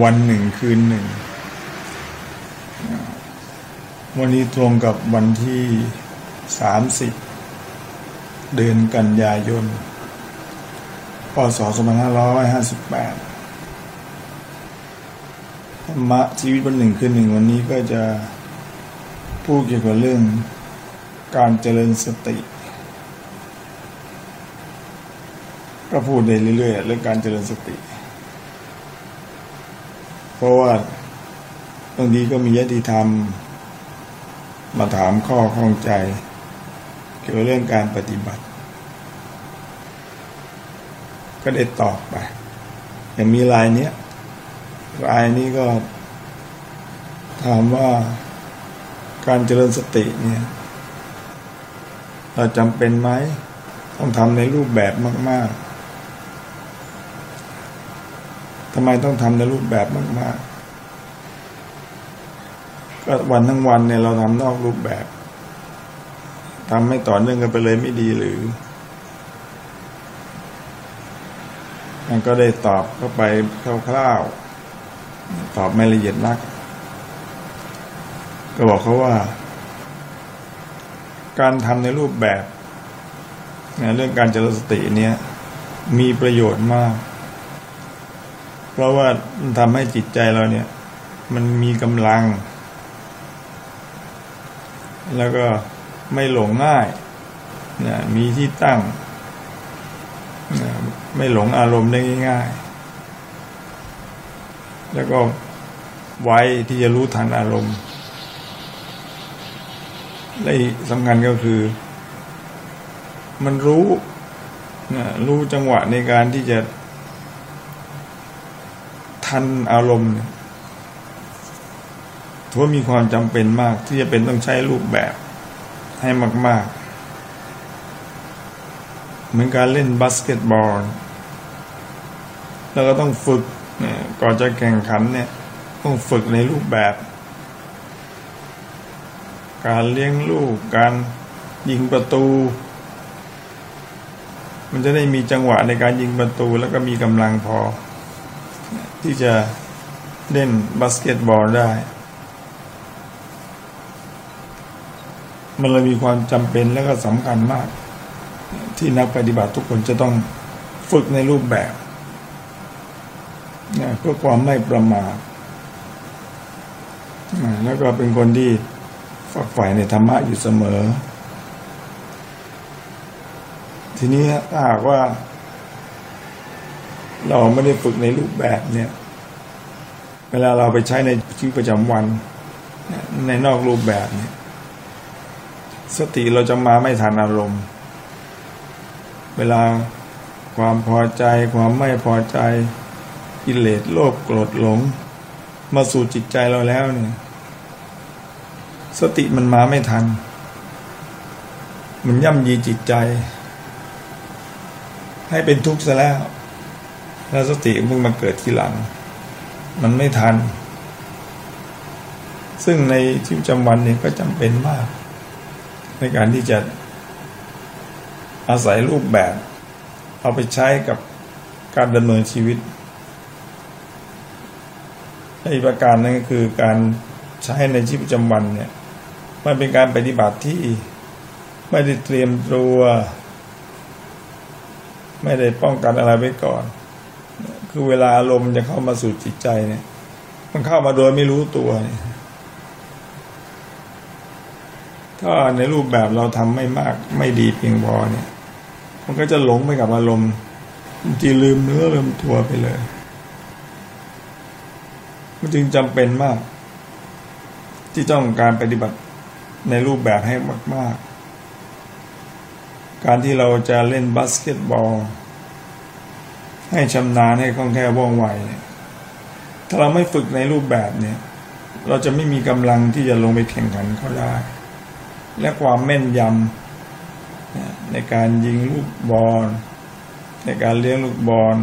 วันหนึ่งคืนหนึ่ง วันนี้ตรงกับวันที่สามสิบเดือนกันยายนพศ2558ธรรมะชีวิตวันหนึ่งคืนหนึ่งวันนี้ก็จะพูดเกี่ยวกับเรื่อง การเจริญสติก็พูดได้เรื่อยๆเรื่องการเจริญสติ เพราะว่าบางทีก็มียติธรรม มาถามข้อข้องใจ เกี่ยวกับเรื่องการปฏิบัติ ก็ได้ตอบไป อย่างมีรายเนี้ยรายนี้ก็ ถามว่าการเจริญสติเนี่ย เราจำเป็นไหม ต้องทำในรูปแบบมาก ๆ ทำไมต้องทำในรูปแบบมากๆก็วันทั้งวันเนี่ยเราทำนอกรูปแบบทำไม่ต่อเนื่องกันไปเลยไม่ดีหรือ มันก็ได้ตอบเข้าไปคร่าวๆ ตอบไม่ละเอียดนัก ก็บอกเขาว่า การทำในรูปแบบเรื่องการเจริญสติเนี่ย มีประโยชน์มาก เพราะว่ามันทำให้จิตใจเราเนี่ย มันมีกำลัง แล้วก็ไม่หลงง่ายนะมีที่ตั้งนะไม่หลงอารมณ์ได้ง่ายๆแล้วก็ไว้ที่จะรู้ทันอารมณ์และสำคัญก็คือ มันรู้นะรู้จังหวะในการที่จะ ทันอารมณ์ถือว่ามีความจำเป็นมากที่จะเป็นต้องใช้รูปแบบให้มาก ๆ เหมือนการเล่นบาสเกตบอล แล้วก็ต้องฝึกก่อนจะแข่งขันเนี่ย ต้องฝึกในรูปแบบ การเลี้ยงลูก การยิงประตู มันจะได้มีจังหวะในการยิงประตูแล้วก็มีกำลังพอ ที่จะเล่นบาสเกตบอลได้ มันเลยมีความจำเป็นและก็สำคัญมาก ที่นักปฏิบัติทุกคนจะต้องฝึกในรูปแบบเพื่อความไม่ประมาทแล้วก็เป็นคนที่ฝักใฝ่ในธรรมะอยู่เสมอ ทีนี้ถ้าหากว่า เราไม่ได้ฝึกในรูปแบบเนี่ย เวลาเราไปใช้ในชีวิตประจำวัน ในนอกรูปแบบเนี่ย สติเราจะมาไม่ทันอารมณ์ เวลาความพอใจความไม่พอใจกิเลสโลภโกรธหลง มาสู่จิตใจเราแล้วเนี่ย สติมันมาไม่ทัน มันย่ำยีจิตใจ ให้เป็นทุกข์ซะแล้ว แล้วสติมึงมาเกิดทีหลัง มันไม่ทัน ซึ่งในชีวิตประจำวันเนี่ยก็จำเป็นมาก ในการที่จะอาศัยรูปแบบ เอาไปใช้กับการดำเนินชีวิตอีกประการนึงก็คือการใช้ในชีวิตประจำวันเนี่ยมันเป็นการปฏิบัติที่ไม่ได้เตรียมตัว ไม่ได้ป้องกันอะไรไว้ก่อน คือเวลาอารมณ์จะเข้ามาสู่จิตใจเนี่ย มันเข้ามาโดยไม่รู้ตัวเนี่ยถ้าในรูปแบบเราทำไม่มากไม่ดีเพียงพอเนี่ย มันก็จะหลงไปกับอารมณ์จีลืมเนื้อลืมตัวไปเลย มันจึงจำเป็นมาก ที่ต้องการปฏิบัติในรูปแบบให้มาก ๆ การที่เราจะเล่นบาสเกตบอล ให้ชำนาญให้คล่องแคล่วว่องไวเนี่ยถ้าเราไม่ฝึกในรูปแบบเนี่ย เราจะไม่มีกำลังที่จะลงไปแข่งขันเขาได้ และความแม่นยำในการยิงลูกบอลในการเลี้ยงลูกบอล